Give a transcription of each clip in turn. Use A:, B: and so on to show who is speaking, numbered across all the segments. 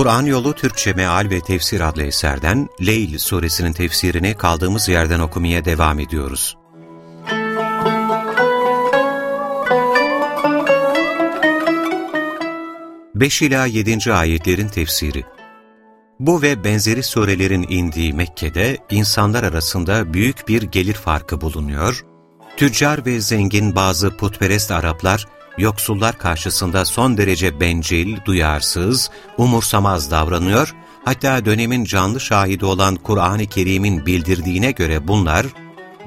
A: Kur'an Yolu Türkçe Meal ve Tefsir adlı eserden Leyl suresinin tefsirini kaldığımız yerden okumaya devam ediyoruz. Beş ila yedinci ayetlerin tefsiri Bu ve benzeri surelerin indiği Mekke'de insanlar arasında büyük bir gelir farkı bulunuyor, tüccar ve zengin bazı putperest Araplar, yoksullar karşısında son derece bencil, duyarsız, umursamaz davranıyor, hatta dönemin canlı şahidi olan Kur'an-ı Kerim'in bildirdiğine göre bunlar,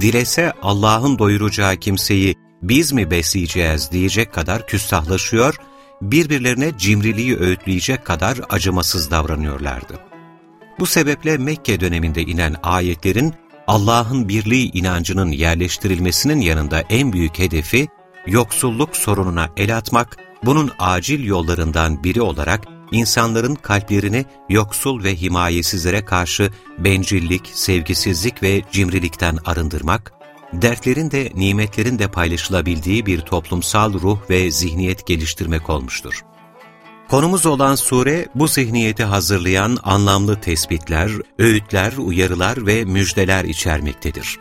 A: dilese Allah'ın doyuracağı kimseyi biz mi besleyeceğiz diyecek kadar küstahlaşıyor, birbirlerine cimriliği öğütleyecek kadar acımasız davranıyorlardı. Bu sebeple Mekke döneminde inen ayetlerin Allah'ın birliği inancının yerleştirilmesinin yanında en büyük hedefi, yoksulluk sorununa el atmak, bunun acil yollarından biri olarak insanların kalplerini yoksul ve himayesizlere karşı bencillik, sevgisizlik ve cimrilikten arındırmak, dertlerin de nimetlerin de paylaşılabildiği bir toplumsal ruh ve zihniyet geliştirmek olmuştur. Konumuz olan sure, bu zihniyeti hazırlayan anlamlı tespitler, öğütler, uyarılar ve müjdeler içermektedir.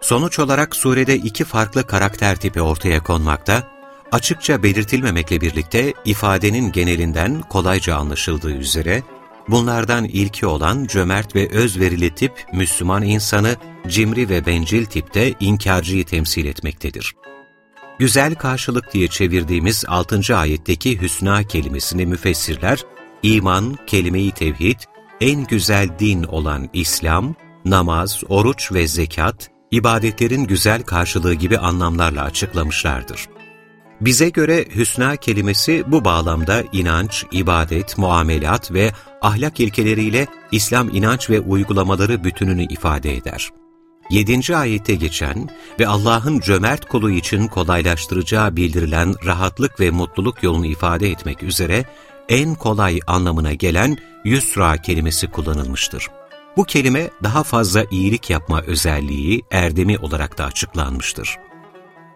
A: Sonuç olarak surede iki farklı karakter tipi ortaya konmakta, açıkça belirtilmemekle birlikte ifadenin genelinden kolayca anlaşıldığı üzere, bunlardan ilki olan cömert ve özverili tip Müslüman insanı, cimri ve bencil tipte inkarcıyı temsil etmektedir. Güzel karşılık diye çevirdiğimiz 6. ayetteki hüsna kelimesini müfessirler, iman, kelime-i tevhid, en güzel din olan İslam, namaz, oruç ve zekat, ibadetlerin güzel karşılığı gibi anlamlarla açıklamışlardır. Bize göre hüsna kelimesi bu bağlamda inanç, ibadet, muamelat ve ahlak ilkeleriyle İslam inanç ve uygulamaları bütününü ifade eder. 7. ayette geçen ve Allah'ın cömert kulu için kolaylaştıracağı bildirilen rahatlık ve mutluluk yolunu ifade etmek üzere en kolay anlamına gelen yusra kelimesi kullanılmıştır. Bu kelime daha fazla iyilik yapma özelliği, erdemi olarak da açıklanmıştır.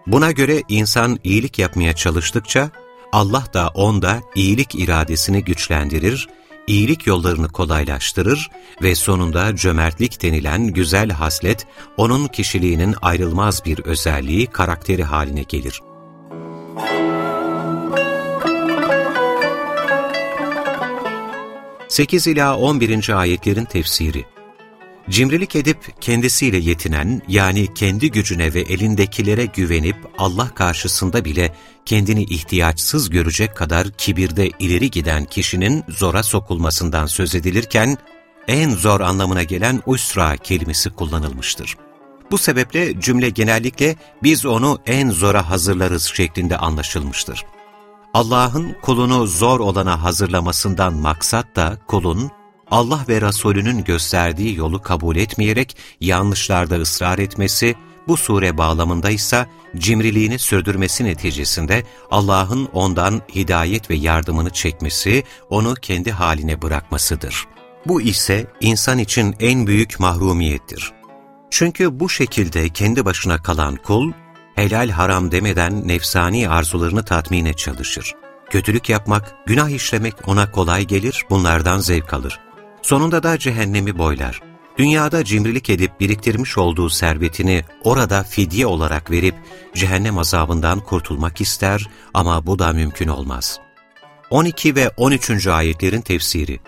A: Buna göre insan iyilik yapmaya çalıştıkça, Allah da onda iyilik iradesini güçlendirir, iyilik yollarını kolaylaştırır ve sonunda cömertlik denilen güzel haslet, onun kişiliğinin ayrılmaz bir özelliği, karakteri haline gelir. Sekiz ila 11. ayetlerin tefsiri Cimrilik edip kendisiyle yetinen, yani kendi gücüne ve elindekilere güvenip Allah karşısında bile kendini ihtiyaçsız görecek kadar kibirde ileri giden kişinin zora sokulmasından söz edilirken, en zor anlamına gelen usra kelimesi kullanılmıştır. Bu sebeple cümle genellikle biz onu en zora hazırlarız şeklinde anlaşılmıştır. Allah'ın kulunu zor olana hazırlamasından maksat da kulun, Allah ve Resulünün gösterdiği yolu kabul etmeyerek yanlışlarda ısrar etmesi, bu sure bağlamında ise cimriliğini sürdürmesi neticesinde Allah'ın ondan hidayet ve yardımını çekmesi, onu kendi haline bırakmasıdır. Bu ise insan için en büyük mahrumiyettir. Çünkü bu şekilde kendi başına kalan kul, helal haram demeden nefsani arzularını tatmine çalışır. Kötülük yapmak, günah işlemek ona kolay gelir, bunlardan zevk alır. Sonunda da cehennemi boylar. Dünyada cimrilik edip biriktirmiş olduğu servetini orada fidye olarak verip cehennem azabından kurtulmak ister ama bu da mümkün olmaz. 12 ve 13. ayetlerin tefsiri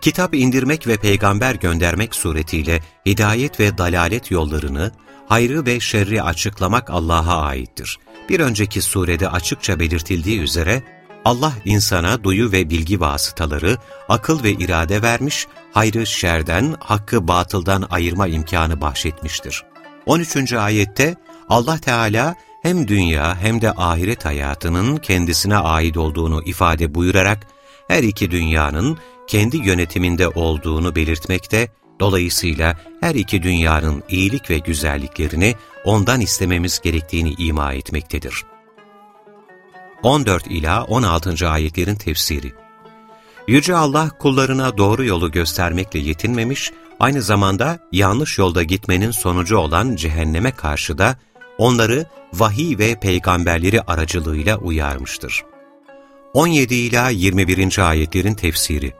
A: Kitap indirmek ve peygamber göndermek suretiyle hidayet ve dalalet yollarını, hayrı ve şerri açıklamak Allah'a aittir. Bir önceki surede açıkça belirtildiği üzere, Allah insana duyu ve bilgi vasıtaları, akıl ve irade vermiş, hayrı şerden, hakkı batıldan ayırma imkanı bahşetmiştir. 13. ayette Allah Teala hem dünya hem de ahiret hayatının kendisine ait olduğunu ifade buyurarak, her iki dünyanın kendi yönetiminde olduğunu belirtmekte, Dolayısıyla her iki dünyanın iyilik ve güzelliklerini ondan istememiz gerektiğini ima etmektedir. 14 ila 16. ayetlerin tefsiri Yüce Allah kullarına doğru yolu göstermekle yetinmemiş, aynı zamanda yanlış yolda gitmenin sonucu olan cehenneme karşı da onları vahiy ve peygamberleri aracılığıyla uyarmıştır. 17 ila 21. ayetlerin tefsiri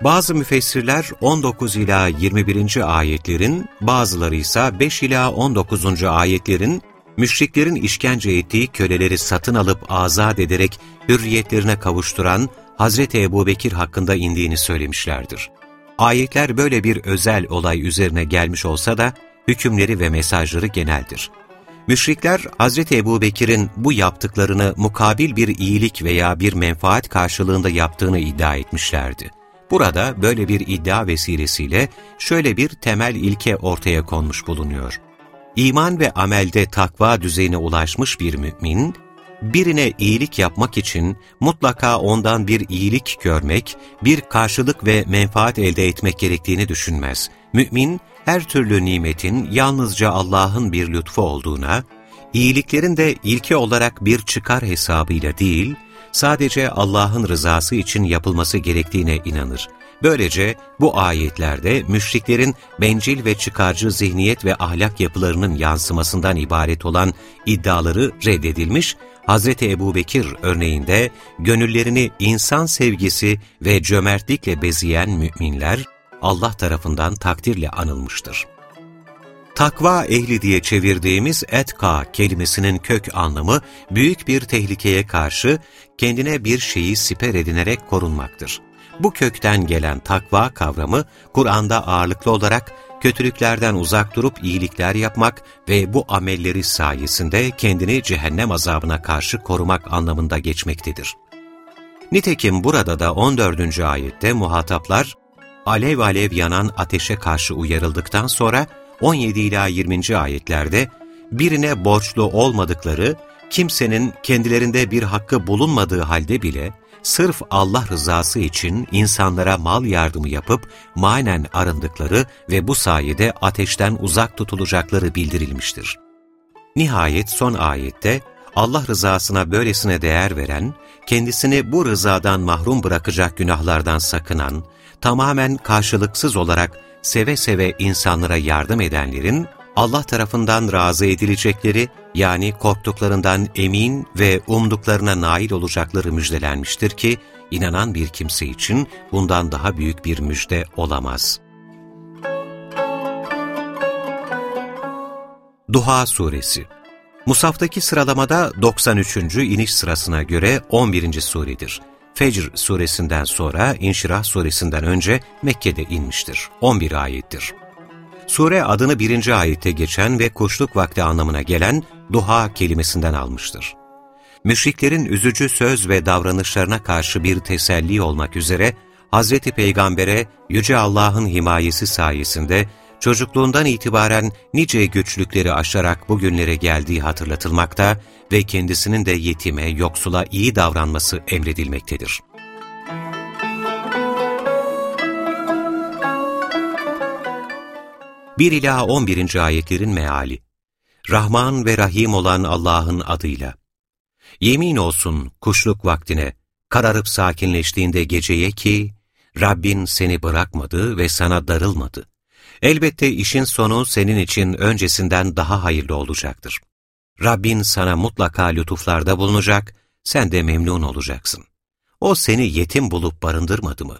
A: bazı müfessirler 19 ila 21. ayetlerin, bazıları ise 5 ila 19. ayetlerin müşriklerin işkence ettiği köleleri satın alıp azat ederek hürriyetlerine kavuşturan Hazreti Ebubekir hakkında indiğini söylemişlerdir. Ayetler böyle bir özel olay üzerine gelmiş olsa da hükümleri ve mesajları geneldir. Müşrikler Hazreti Ebubekir'in bu yaptıklarını mukabil bir iyilik veya bir menfaat karşılığında yaptığını iddia etmişlerdi. Burada böyle bir iddia vesilesiyle şöyle bir temel ilke ortaya konmuş bulunuyor. İman ve amelde takva düzeyine ulaşmış bir mümin, birine iyilik yapmak için mutlaka ondan bir iyilik görmek, bir karşılık ve menfaat elde etmek gerektiğini düşünmez. Mümin, her türlü nimetin yalnızca Allah'ın bir lütfu olduğuna, iyiliklerin de ilke olarak bir çıkar hesabıyla değil, sadece Allah'ın rızası için yapılması gerektiğine inanır. Böylece bu ayetlerde müşriklerin bencil ve çıkarcı zihniyet ve ahlak yapılarının yansımasından ibaret olan iddiaları reddedilmiş, Hz. Ebu Bekir örneğinde gönüllerini insan sevgisi ve cömertlikle beziyen müminler Allah tarafından takdirle anılmıştır. Takva ehli diye çevirdiğimiz etka kelimesinin kök anlamı büyük bir tehlikeye karşı kendine bir şeyi siper edinerek korunmaktır. Bu kökten gelen takva kavramı Kur'an'da ağırlıklı olarak kötülüklerden uzak durup iyilikler yapmak ve bu amelleri sayesinde kendini cehennem azabına karşı korumak anlamında geçmektedir. Nitekim burada da 14. ayette muhataplar, alev alev yanan ateşe karşı uyarıldıktan sonra 17 ila 20. ayetlerde birine borçlu olmadıkları, kimsenin kendilerinde bir hakkı bulunmadığı halde bile sırf Allah rızası için insanlara mal yardımı yapıp manen arındıkları ve bu sayede ateşten uzak tutulacakları bildirilmiştir. Nihayet son ayette Allah rızasına böylesine değer veren, kendisini bu rızadan mahrum bırakacak günahlardan sakınan, tamamen karşılıksız olarak seve seve insanlara yardım edenlerin, Allah tarafından razı edilecekleri, yani korktuklarından emin ve umduklarına nail olacakları müjdelenmiştir ki, inanan bir kimse için bundan daha büyük bir müjde olamaz. Duha Suresi Musaftaki sıralamada 93. iniş sırasına göre 11. suredir. Fecr suresinden sonra İnşirah suresinden önce Mekke'de inmiştir. 11 ayettir. Sure adını birinci ayette geçen ve kuşluk vakti anlamına gelen duha kelimesinden almıştır. Müşriklerin üzücü söz ve davranışlarına karşı bir teselli olmak üzere Hz. Peygamber'e Yüce Allah'ın himayesi sayesinde çocukluğundan itibaren nice güçlükleri aşarak bugünlere geldiği hatırlatılmakta ve kendisinin de yetime, yoksula iyi davranması emredilmektedir. 1 ila 11. ayetlerin meali. Rahman ve Rahim olan Allah'ın adıyla. Yemin olsun kuşluk vaktine, kararıp sakinleştiğinde geceye ki, Rabbin seni bırakmadı ve sana darılmadı. Elbette işin sonu senin için öncesinden daha hayırlı olacaktır. Rabbin sana mutlaka lütuflarda bulunacak, sen de memnun olacaksın. O seni yetim bulup barındırmadı mı?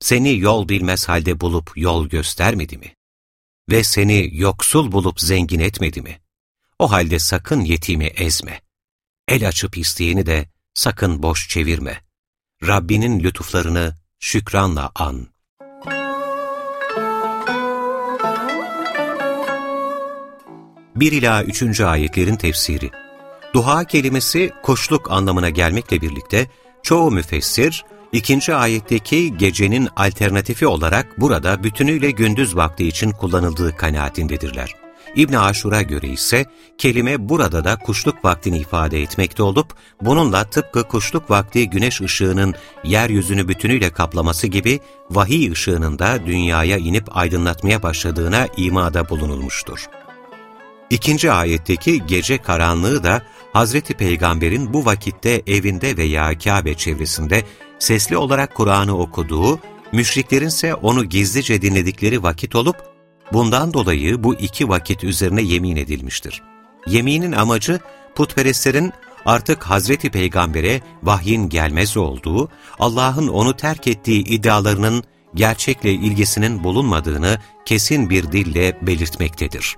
A: Seni yol bilmez halde bulup yol göstermedi mi? ve seni yoksul bulup zengin etmedi mi? O halde sakın yetimi ezme. El açıp isteyeni de sakın boş çevirme. Rabbinin lütuflarını şükranla an. Bir ila üçüncü ayetlerin tefsiri Duha kelimesi koşluk anlamına gelmekle birlikte çoğu müfessir, İkinci ayetteki gecenin alternatifi olarak burada bütünüyle gündüz vakti için kullanıldığı kanaatindedirler. İbn Aşur'a göre ise kelime burada da kuşluk vaktini ifade etmekte olup, bununla tıpkı kuşluk vakti güneş ışığının yeryüzünü bütünüyle kaplaması gibi vahiy ışığının da dünyaya inip aydınlatmaya başladığına imada bulunulmuştur. İkinci ayetteki gece karanlığı da Hazreti Peygamber'in bu vakitte evinde veya Kabe çevresinde sesli olarak Kur'an'ı okuduğu, müşriklerin ise onu gizlice dinledikleri vakit olup, bundan dolayı bu iki vakit üzerine yemin edilmiştir. Yeminin amacı putperestlerin artık Hazreti Peygamber'e vahyin gelmez olduğu, Allah'ın onu terk ettiği iddialarının gerçekle ilgisinin bulunmadığını kesin bir dille belirtmektedir.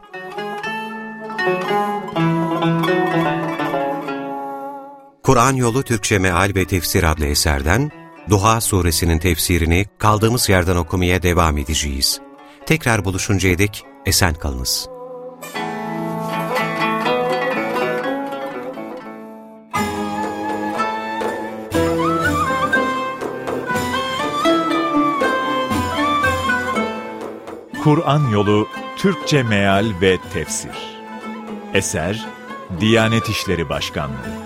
A: Kur'an Yolu Türkçe Meal ve Tefsir adlı eserden Duha suresinin tefsirini kaldığımız yerden okumaya devam edeceğiz. Tekrar buluşuncaya dek esen kalınız.
B: Kur'an Yolu Türkçe Meal ve Tefsir Eser Diyanet İşleri Başkanlığı